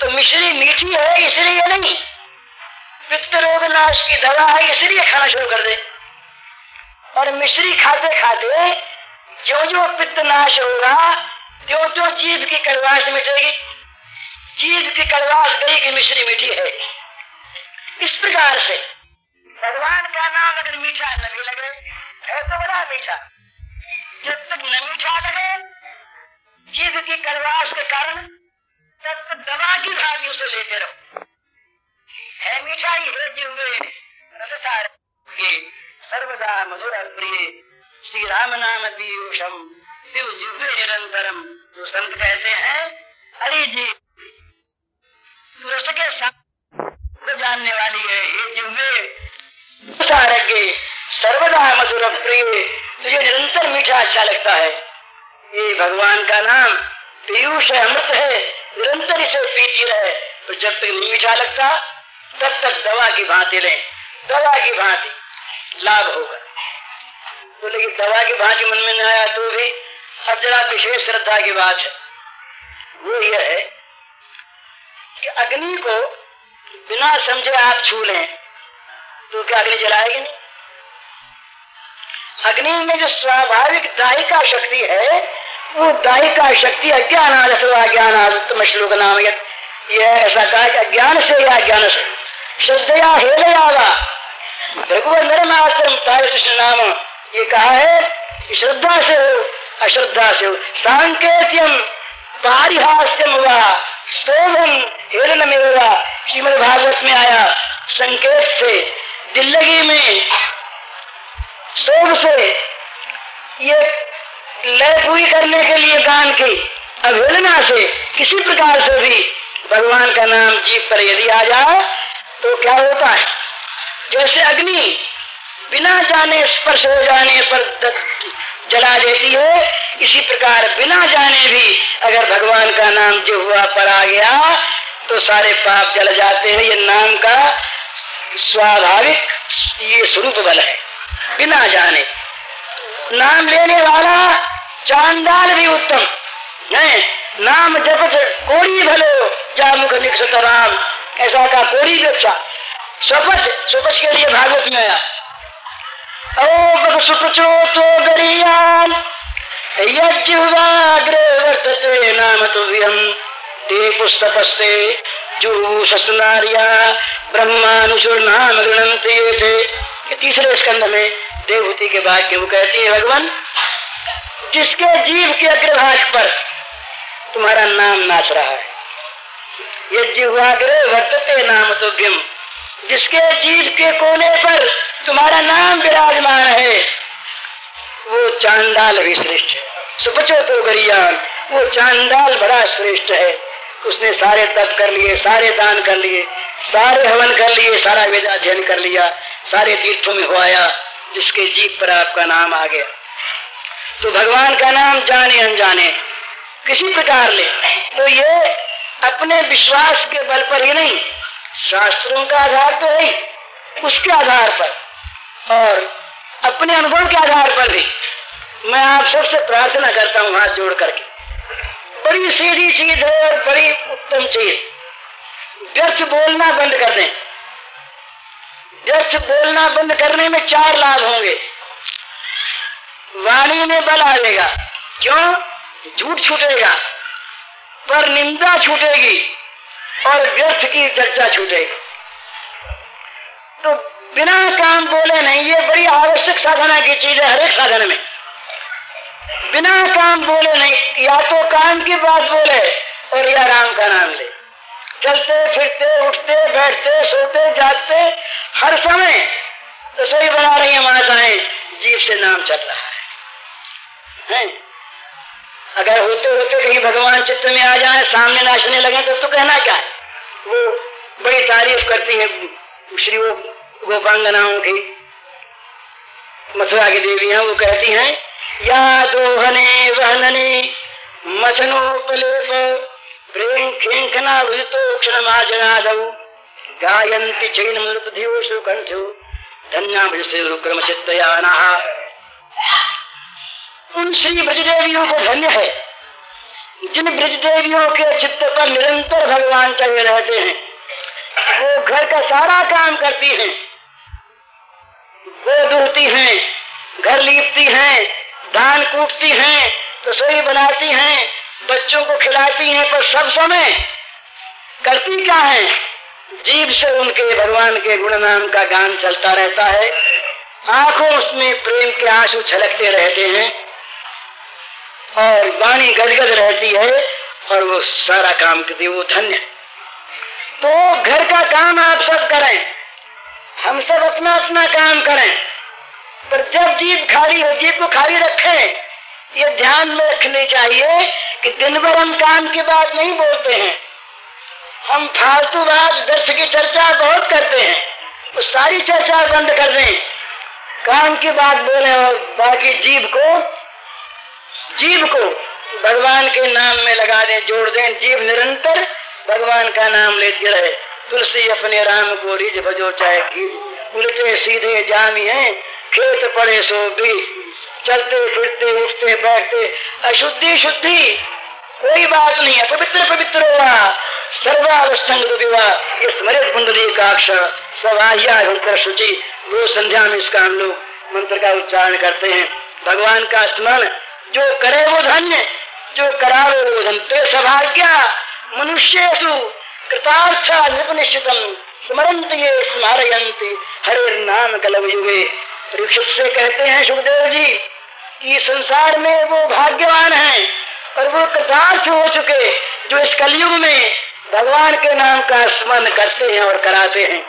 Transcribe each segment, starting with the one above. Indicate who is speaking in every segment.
Speaker 1: तो मिश्री मीठी है, इसलिए नहीं। पित्त रोग नाश की दवा है, इसलिए खाना शुरू कर दे। और मिश्री खाते खाते जो जो पित्त नाश होगा जो जो जीव की कड़वाश मिटेगी जीव की कड़वाश गई की मिश्री मीठी है। इस प्रकार से भगवान का नाम अगर मीठा नहीं लगे, है तो बड़ा मीठा। जब तक न मीठा लगे जीव की कड़वाश के कारण तक दवा की भागी उसे लेते रहो है मिठाई है जिवे रससार सर्वदा मधुर प्रिय श्री राम नाम पीयूषम शिव जिवे निरंतरम। जो संत कहते हैं, अरे जी के साथ जानने वाली है ये जिवे सारगे, सर्वदा मधुर प्रिय तुझे निरंतर मीठा अच्छा लगता है। ये भगवान का नाम पीयूष अमृत है। निरंतर इसे पीती रहे तो जब तक नहीं मीठा लगता, तब तक दवा की भांति लें दवा की भांति लाभ होगा। तो लेकिन दवा की भांति मन में न आया तो भी अब जरा विशेष श्रद्धा की बात है। वो यह है कि अग्नि को बिना समझे आप छू लें तो क्या अग्नि जलाएगी नहीं? अग्नि में जो स्वाभाविक दायिका शक्ति है वो दायिका शक्ति अज्ञान अज्ञान आदम श्लोक नाम यह ऐसा कहा कि अज्ञान से या ज्ञान से। श्रद्धया हेलयावा भगवान नरमात्रम कृष्ण नाम ये कहा है कि श्रद्धा से हो, अश्रद्धा से हो। सांकेत्यम पारिहास्यम हुआ स्तोभम हेलन में हुआ श्रीमद भागवत में आया संकेत से, दिल्लगी में शोभ से। ये लय पूरी करने के लिए गान की अवहेलना से किसी प्रकार से भी भगवान का नाम जीव पर यदि आ जाए तो क्या होता है? जैसे अग्नि बिना जाने स्पर्श हो जाने पर जला देती है, इसी प्रकार बिना जाने भी अगर भगवान का नाम जो हुआ पर आ गया तो सारे पाप जल जाते हैं। ये नाम का स्वाभाविक ये स्वरूप बल है, बिना जाने। नाम लेने वाला चांदाल भी उत्तम। है नाम जपत कोरी भलो जा मुख निकट राम ऐसा का कोरी भी अच्छा स्वपच स्वपच के लिए भागवत में आया। ओ सुपचो तो गरियान यज्जुवाग्रे वर्तते नाम तो हम ते पुस्तपस्ते जुशस्तुनारिया ब्रह्मानुसुर नाम गणंते थे। कि तीसरे स्कंद में देवहूति के बाद के वो कहती है, भगवान, जिसके जीव के अग्रभाग पर तुम्हारा नाम नाच रहा है। ये जिह्वाग्रह वर्तते नाम तो भीम जिसके जीव के कोने पर तुम्हारा नाम विराजमान है, वो चांदाल भी श्रेष्ठ है। सुपचो तो गरियान, वो चांदाल बड़ा श्रेष्ठ है। उसने सारे तप कर लिए, सारे दान कर लिए, सारे हवन कर लिए, सारा वेद अध्ययन कर लिया, सारे तीर्थों में हो आया। जिसके जीव पर आपका नाम आ गया। तो भगवान का नाम जाने अनजाने, किसी प्रकार ले। तो ये अपने विश्वास के बल पर ही नहीं, शास्त्रों का आधार तो है उसके आधार पर। और अपने अनुभव के आधार पर भी। मैं आप सबसे प्रार्थना करता हूँ हाथ जोड़ करके। बड़ी सीधी चीज़ है और बड़ी उत्तम चीज़। व्यर्थ बोलना बंद कर दें। व्यर्थ बोलना बंद करने में चार लाभ होंगे। वाणी में बल आएगा। क्यों? झूठ छूटेगा। पर निंदा छूटेगी और व्यर्थ की चर्चा छूटेगी। तो बिना काम बोले नहीं, ये बड़ी आवश्यक साधना की चीज़ है हर एक साधन में। बिना काम बोले नहीं, या तो काम की बात बोले और या राम का नाम ले। चलते, फिरते, उठते, बैठते, सोते, जागते हर समय रसोई बना रही है माताएँ जीव से नाम चल रहा है। हैं? अगर होते होते कहीं भगवान चित्र में आ जाए सामने नाचने लगे तो, तो कहना क्या है? वो बड़ी तारीफ़ करती है श्री वो गोपांगनाओं की मथुरा की देवियाँ वो कहती हैं या दोहने वहनने मथनोपलेप प्रेम खेंखना क्षणमाजनादौ गायन्ति चैन मृतधियोषु कंठो धन्या क्रम चित्तयाना उन श्री ब्रजदेवियों को धन्य है। जिन ब्रज देवियों के चित्त पर निरंतर भगवान चले रहते हैं, वो घर का सारा काम करती हैं। वो धुलती हैं, घर लीपती हैं धान कूटती हैं, रसोई बनाती हैं, बच्चों को खिलाती हैं, पर सब समय करती क्या है? जीव से उनके भगवान के गुण नाम का गान चलता रहता है। आँखों उसमें प्रेम के आँसू छलकते रहते हैं और वाणी गदगद रहती है और वो सारा काम करती वो धन्य। तो घर का काम आप सब करें। हम सब अपना अपना काम करें। पर जब जीव खाली हो जीव को खाली रखें, ये ध्यान में रखनी चाहिए कि दिन भर हम काम की बात नहीं बोलते हैं। हम फालतू बात, दर्श की चर्चा बहुत करते हैं। तो सारी चर्चा बंद कर दें। काम की बात बोले और बाकी जीव को जीव को भगवान के नाम में लगा दे, जोड़ दें। जीव निरंतर भगवान का नाम लेते रहे। तुलसी अपने राम को रिज भजो चाहे की उल्टे सीधे जामी है खेत पड़े सो भी। चलते, फिरते, उठते, बैठते, अशुद्धि, शुद्धि, कोई बात नहीं है पवित्र पवित्र हुआ। सर्वावस्थंग विवाह कुंडली शुचि। वो संध्या में इसका हम लोग मंत्र का उच्चारण करते हैं। भगवान का स्मरण, जो करे वो धन्य, जो करावे वो धन्य सौभाग्य मनुष्य स्मरंत ये स्मारयंत हरे नाम कलव युगे। परीक्षित से कहते हैं सुखदेव जी, कि संसार में वो भाग्यवान है, और वो कृतार्थ हो चुके, जो इस कलयुग में भगवान के नाम का स्मरण करते हैं और कराते हैं।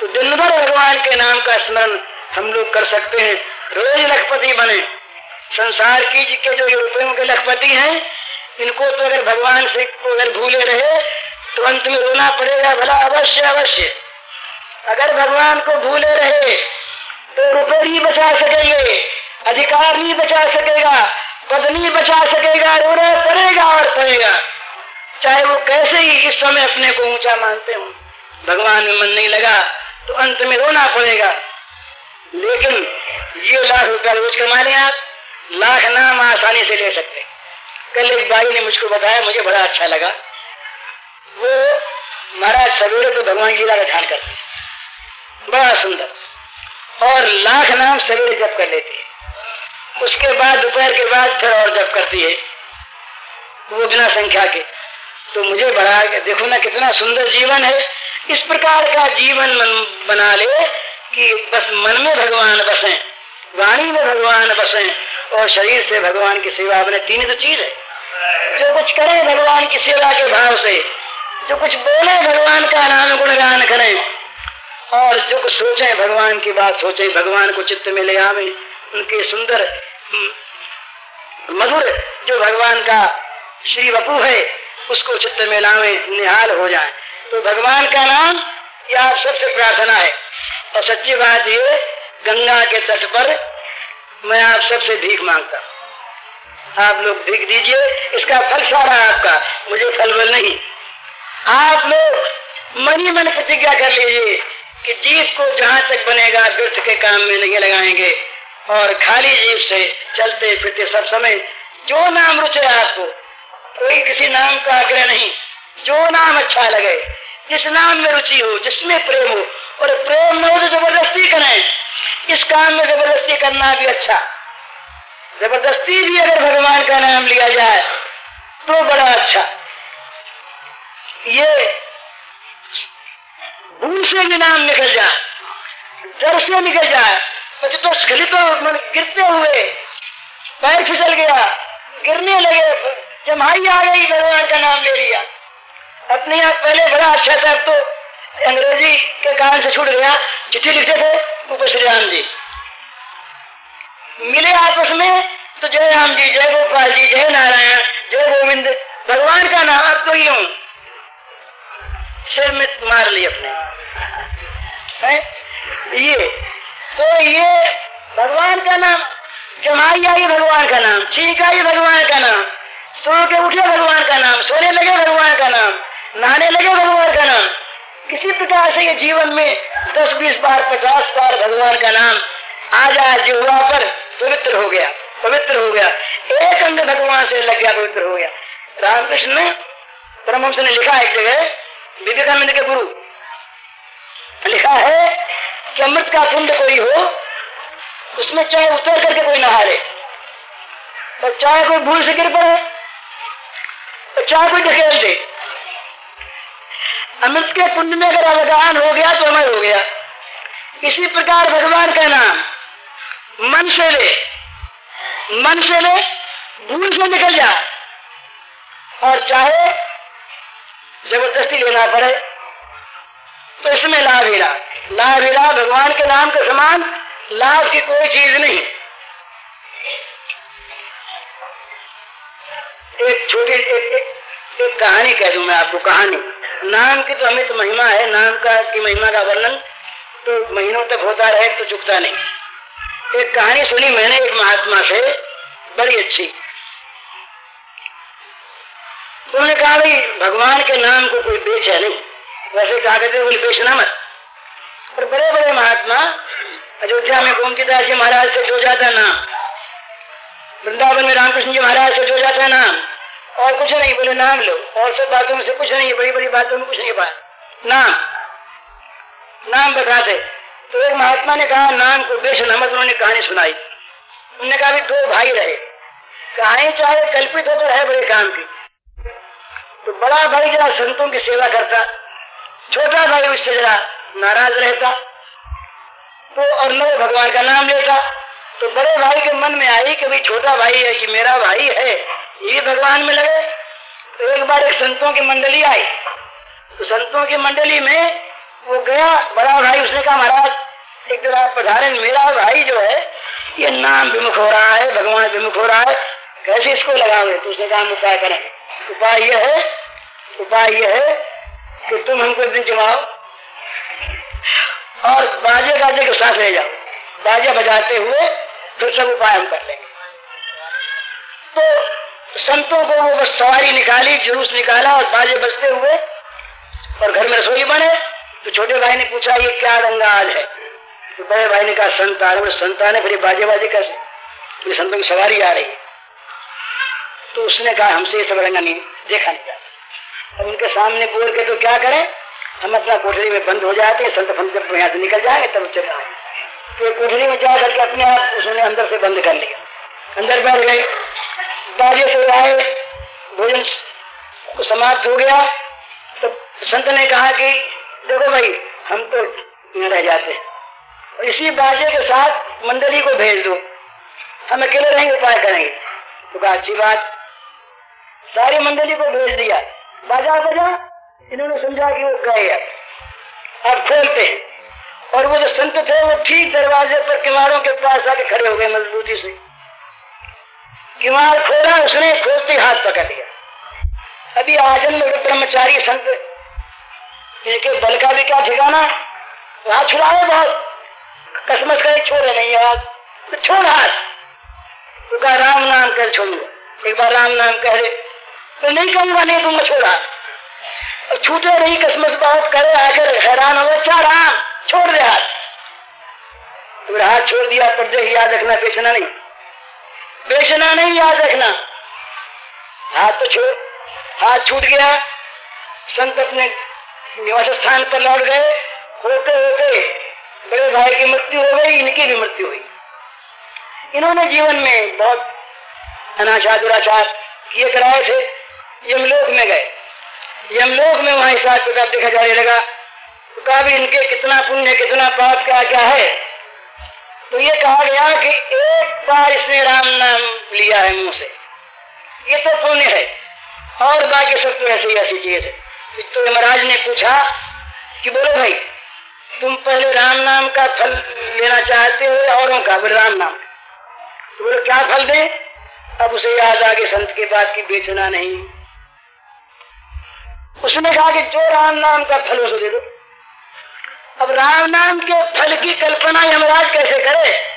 Speaker 1: तो दिन भर भगवान के नाम का स्मरण हम लोग कर सकते हैं। रोज लखपति बने। संसार की के जो रुपयों के लखपति हैं, इनको तो अगर भगवान से अगर भूले रहे तो अंत में रोना पड़ेगा, भला अवश्य अवश्य। अगर भगवान को भूले रहे तो रुपये नहीं बचा सकेंगे, अधिकार नहीं बचा सकेगा, पद नहीं बचा सकेगा, रोना पड़ेगा और पड़ेगा। चाहे वो कैसे ही इस समय अपने को ऊँचा मानते हो। भगवान में मन नहीं लगा तो अंत में रोना पड़ेगा। लेकिन ये लाख रुपया रोज कमा लें आप, लाख नाम आसानी से ले सकते कल एक भाई ने मुझको बताया, मुझे बड़ा अच्छा लगा। वो महाराज सवेरे तो भगवान गीता का ध्यान करते बड़ा सुंदर। और लाख नाम सवेरे जप कर लेती है। उसके बाद, दोपहर के बाद फिर और जप करती है। वो बिना संख्या के। तो मुझे बड़ा देखो ना कितना सुंदर जीवन है। इस प्रकार का जीवन मन बना ले कि बस मन में भगवान बसे, वाणी में भगवान बसे और शरीर से भगवान की सेवा अपने तीन तो चीज़ है। जो कुछ करे भगवान की सेवा के भाव से, जो कुछ बोले भगवान का नाम गुणगान करें और जो कुछ सोचे भगवान की बात सोचे, भगवान को चित्त में ले आवे, उनके सुंदर मधुर जो भगवान का श्री बपू है उसको चित्त में लावे, निहाल हो जाए। तो भगवान का नाम यह आप सबसे प्रार्थना है। और सच्ची बात ये, गंगा के तट पर मैं आप सबसे भीख माँगता आप लोग भीख दीजिए, इसका फल सारा आपका, मुझे फल बल नहीं। आप लोग मन ही मन प्रतिज्ञा कर लीजिए कि जीव को जहाँ तक बनेगा, व्यर्थ के काम में नहीं लगाएँगे। और खाली जीव से चलते फिरते सब समय, जो नाम रुचे आपको कोई किसी नाम का आग्रह नहीं। जो नाम अच्छा लगे, जिस नाम में रुचि हो, जिसमें प्रेम हो, और प्रेम न हो तो ज़बरदस्ती करें। इस काम में ज़बरदस्ती करना भी अच्छा। ज़बरदस्ती भी अगर भगवान का नाम लिया जाए तो बड़ा अच्छा। ये भूल से भी नाम निकल जाए, डर से निकल जाए बच्चे तो स्खलित तो गिरते हुए, पैर फिसल गया, गिरने लगे जमाई आ गई भगवान का नाम ले लिया। अपने आप पहले बड़ा अच्छा था तो अंग्रेज़ी के कारण से छूट गया। चिट्ठी लिखते थे, ऊपर श्री राम जी। मिले आपस में तो जय राम जी, जय गोपाल जी, जय नारायण, जय गोविंद। भगवान का नाम अब तो ही हूँ सिर में मार ली अपने। है? ये तो ये भगवान का नाम जमाई आई भगवान का नाम? ठीक आई भगवान का नाम। सो के उठे भगवान का नाम, सोने लगे भगवान का नाम, नहाने लगे भगवान का नाम। किसी प्रकार से ये जीवन में दस, बीस बार, पचास बार भगवान का नाम आ जाए जिहुआ पर पवित्र हो गया, पवित्र हो गया। एक अंग भगवान से लग गया, पवित्र हो गया। रामकृष्ण ने परमहंस ने लिखा एक जगह, विवेकानंद के गुरु। लिखा है कि अमृत का कुंड कोई हो, उसमें चाहे उतर करके कोई नहारे और चाहे कोई भूल से गिर पड़े। चाहे कोई ढकेल दे अमृत के कुंड में अगर अवगान हो गया तो अमर हो गया। इसी प्रकार भगवान का नाम, मन से ले। मन से ले, भूल से निकल जा। और चाहे ज़बरदस्ती लेना पड़े तो इसमें लाभ ही लाभ। लाभ ही लाभ, भगवान के नाम के समान लाभ की कोई चीज़ नहीं। एक छोटी एक, एक, एक कहानी कह दू मैं आपको कहानी। नाम की तो अमित महिमा है नाम का की महिमा का वर्णन तो महीनों तक होता रहे तो चुकता नहीं। एक कहानी सुनी मैंने एक महात्मा से बड़ी अच्छी। उन्होंने कहा भाई भगवान के नाम को कोई बेच है नहीं। वैसे कहा कहते बोले बेचना मत। और बड़े बड़े महात्मा अयोध्या में गोमतीदास जी महाराज से जो जाता नाम वृंदावन में रामकृष्ण जी महाराज से जो जाता नाम, और कुछ नहीं, बोले, नाम लो। और सब बातों में से कुछ नहीं, बड़ी बड़ी बातों में कुछ नहीं बात नाम नाम बताते तो एक महात्मा ने कहा, नाम को बेचना मत उन्होंने कहानी सुनाई। उन्होंने कहा दो भाई रहे। कहानी चाहे कल्पित होकर है बड़े काम की। तो बड़ा भाई जरा संतों की सेवा करता। छोटा भाई उससे जरा नाराज़ रहता। तो और न भगवान का नाम लेता। तो बड़े भाई के मन में आई कि भाई छोटा भाई है, ये मेरा भाई है, ये भगवान में लगे। तो एक बार एक संतों की मंडली आई। तो संतों की मंडली में वो गया, बड़ा भाई, उसने कहा, महाराज, एक जरा पधारे मेरा भाई जो है, ये नाम विमुख हो रहा है, भगवान विमुख हो रहा है, कैसे इसको लगाओगे? तो उसने कहा, हम उपाय करें उपाय यह है, उपाय यह है कि तुम हमको दिन जमाओ और बाजे बाजे के साथ ले जाओ। बाजे बजाते हुए फिर सब उपाय हम कर लेंगे। तो संतों को वो बस सवारी निकाली, जुलूस निकाला और बाजे बजते हुए और घर में रसोई बने। तो छोटे भाई ने पूछा, ये क्या रंगा आज है? तो बड़े भाई ने कहा, संत आ रहे संत फिर बाजे बाजे कैसे? संतों की सवारी आ रही है। तो उसने कहा, हमसे ये सब रंगा नहीं, देखा नहीं जाता। अब उनके सामने बोल के तो क्या करें? हम अपना कोठरी में बंद हो जाते हैं, संत फंत यहाँ से निकल जाएँगे, तब चले आए तो कोठरी में जा करके अपने आप उसने अंदर से बंद कर लिया। अंदर बैठ गए बाजे से आए। भोजन समाप्त हो गया। तो संत ने कहा कि, देखो भाई, हम तो रह जाते हैं। इसी बाजे के साथ मंडली को भेज दो। हम अकेले रहेंगे, उपाय करेंगे। तो कहा, अच्छी बात। सारी मंडली को भेज दिया। बाजा, बजा, इन्होंने समझा कि वो गए अब खोलते और वो जो संत थे, वो ठीक दरवाजे पर किवाड़ों के पास आके खड़े हो गए मजबूती से। किवाड़ खोला, उसने खोलते हाथ पकड़ लिया। अभी आजन ब्रह्मचारी संत इनके बल का भी क्या ठिकाना? हाथ छुड़ाओ बहुत। कसमस करे, छोड़े नहीं हाथ तो छोड़ हाथ। तो कहा, राम नाम कर छोड़ूँगा। एक बार राम नाम कह रहे तो नहीं कहूँगा, नहीं दूँगा, छोड़ा छूटे नहीं कसमस बहुत करे, आकर हैरान हो क्या राम? छोड़ दे हाथ। तो हाथ छोड़ दिया पर देख याद रखना बेचना नहीं। बेचना नहीं, याद रखना। हाथ तो छोड़, हाथ छूट गया। संत अपने निवास स्थान पर लौट गए। होते होते बड़े भाई की मृत्यु हो गई, इनकी भी मृत्यु हुई। इन्होंने जीवन में बहुत अनाचार, दुराचार किए, कराए थे। यमलोक में गए। यमलोक में वहाँ हिसाब किताब देखा जाने लगा कहा भी इनके कितना पुण्य, कितना पाप क्या क्या है? तो ये कहा गया कि एक बार इसने राम नाम लिया है मुँह से। ये तो पुण्य है। और बाकी सब तो ऐसी ऐसी चीज़ है। तो यमराज ने पूछा कि बोलो भाई, तुम पहले राम नाम का फल लेना चाहते हो औरों का? बोले, राम नाम। तो बोले, क्या फल दे? अब उसे याद आ संत के बात की बेचना नहीं। उसने कहा कि जो राम नाम का फल उसे दे दो। अब राम नाम के फल की कल्पना यमराज कैसे करे?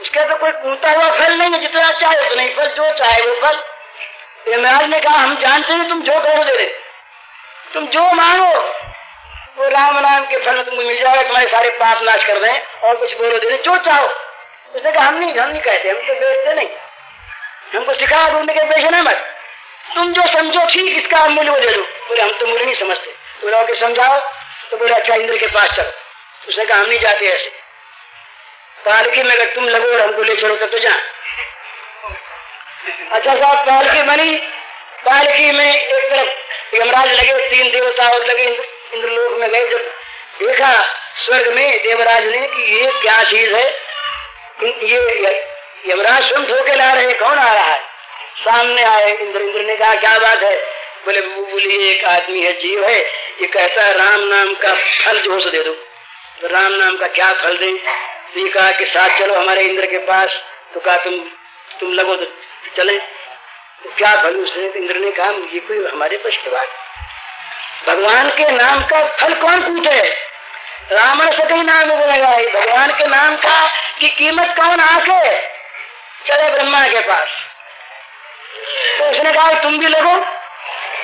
Speaker 1: उसका तो कोई कूटा हुआ फल नहीं है, जितना चाहे उतना ही फल, जो चाहे वो फल। यमराज ने कहा, हम जानते हैं तुम जो करो दे रहे। तुम जो मांगो, वो राम नाम के फल तुमको मिल जाएगा, तुम्हारे सारे पाप नाश कर दें, और कुछ बोलो दे जो चाहो। उसने कहा, हम नहीं हम नहीं कहते, हम तो बेचते नहीं। हमको सिखा ढूँढने के पेश ना मत। तुम जो समझो, ठीक, इसका मूल्य वो दे दो। बोले, हम तो मूल्य नहीं समझते। बोला के समझाओ तो बोले अच्छा इंद्र के पास चलो। उसने कहा, हम नहीं जाते ऐसे। पालकी में अगर तुम लगो और हमको ले चलो तब तो जा अच्छा साहब पालकी बनी। पालकी में एक तरफ़ यमराज लगे, तीन देवता और लगे। इंद्रलोक में गए। जब देखा स्वर्ग में देवराज ने कि ये क्या चीज़ है ये यमराज स्वयं धोके ला रहे कौन आ रहा है? सामने आए इंद्र। इंद्र ने कहा, क्या बात है? बोले बोली, एक आदमी है, जीव है। ये कहता है राम नाम का फल जो दे दो। तो राम नाम का क्या फल दे? तो ये कहा कि साथ चलो हमारे इंद्र के पास। तो कहा, तुम तुम लगो तो चले। तो क्या फल उसने इंद्र ने कहा, ये कोई हमारे पास की बात भगवान के नाम का फल कौन पूछे? रावण से कहीं नाम बोलेगा भगवान के नाम का की कीमत कौन आके? चले ब्रह्मा के पास। तो उसने कहा, तुम भी लगो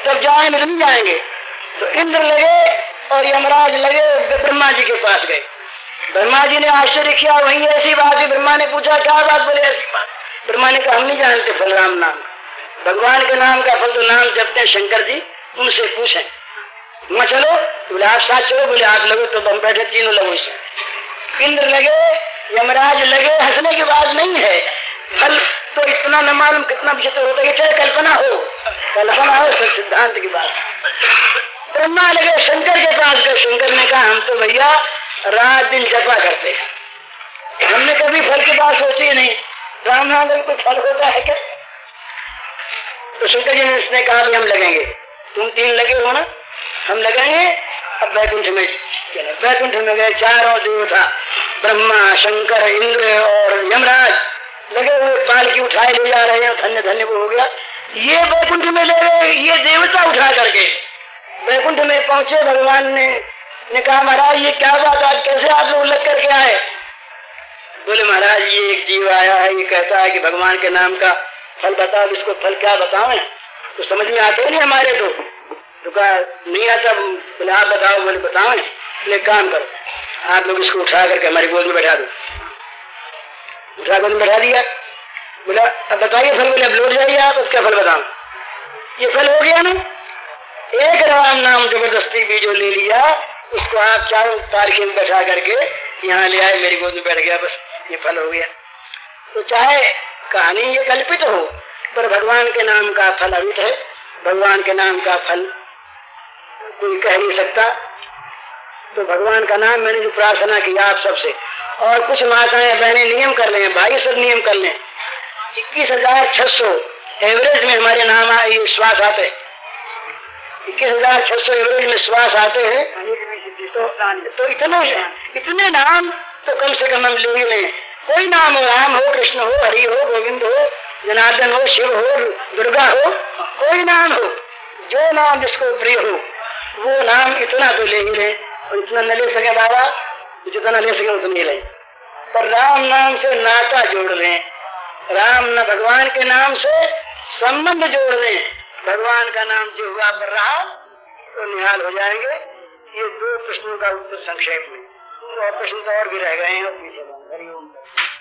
Speaker 1: तब जाए नहीं जाएँगे। तो इंद्र लगे और यमराज लगे ब्रह्मा जी के पास गए। ब्रह्मा जी ने आश्चर्य किया, वही ऐसी बात है ब्रह्मा ने पूछा, क्या बात बोले ऐसी बात? ब्रह्मा ने कहा, हम नहीं जानते बलराम नाम भगवान के नाम का फल तो नाम जपते हैं, शंकर जी, उनसे पूछे। मैं चलो बोले आप साथ चलो, बोले, आप लगो तो हम बैठे, तीनों लगो इसमें इंद्र लगे, यमराज लगे, हंसने की बात नहीं है। फल तो इतना न मालूम कितना विचित्र होता है कल्पना हो। कल्पना हो तो सिद्धांत की बात ब्रह्मा लगे शंकर के पास गए। शंकर ने कहा, हम तो भैया रात दिन जपा करते हैं। हमने कभी फल की बात सोची नहीं। राम नाम कोई फल होता है क्या? तो शंकर जी ने उसने कहा भी हम लगेंगे। तुम तीन लगे हो ना? हम लगेंगे। अब बैकुंठ में बैकुंठ में गए चारों देवता, ब्रह्मा, शंकर, इंद्र और यमराज। लगे हुए पाल की उठाए ले जा रहे हैं धन्य धन्य वो हो गया। ये वैकुंठ में ले गए, ये देवता उठा करके। वैकुंठ में पहुँचे, भगवान ने ने कहा, महाराज, ये क्या बात आज कैसे आप लोग लग करके आए? बोले, महाराज, ये एक जीव आया है, ये कहता है कि भगवान के नाम का फल बताओ इसको फल क्या बताओ तो समझ में आते नहीं हमारे तो? तो कहा, नहीं आता, बोले, आप बताओ, बोले बताओ बोले काम करो, आप लोग इसको उठा करके हमारी गोद में बैठा दो। उठा कर बैठा दिया। बोला, अब बताइए फल, बोले, अब लौट जाइए आप उसका फल बताओ ये फल हो गया ना? एक राम नाम ज़बरदस्ती भी जो ले लिया, उसको आप चार तारीखी में बैठा करके यहाँ ले आए, मेरी गोद में बैठ गया, बस ये फल हो गया। तो चाहे कहानी ये कल्पित हो, पर भगवान के नाम का फल अमित है, भगवान के नाम का फल कोई कह नहीं सकता। तो भगवान का नाम मैंने जो प्रार्थना किया आप सबसे, और कुछ माताएँ बहने नियम कर ले, भाई सब नियम कर ले। इक्कीस हज़ार छह सौ एवरेज में हमारे नाम आए श्वास आते। इक्कीस हज़ार छह सौ एवरेज में श्वास आते हैं। तो, इतने इतने नाम तो कम से कम हम ले ही कोई नाम हो राम हो कृष्ण हो हरि हो गोविंद हो जनार्दन हो शिव हो दुर्गा हो कोई नाम हो जो नाम जिसको प्रिय हो वो नाम इतना तो ले ही ले और इतना न ले सके बाबा जितना ले सके उतना ले पर राम नाम से नाता जोड़ रहे राम न भगवान के नाम से संबंध जोड़ रहे भगवान का नाम जो हुआ पर रहा तो निहाल हो जाएँगे। ये दो प्रश्नों का उत्तर संक्षेप में। और प्रश्न तो और भी रह गए हैं